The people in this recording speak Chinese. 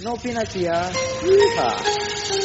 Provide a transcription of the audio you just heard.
no pinakia, hika.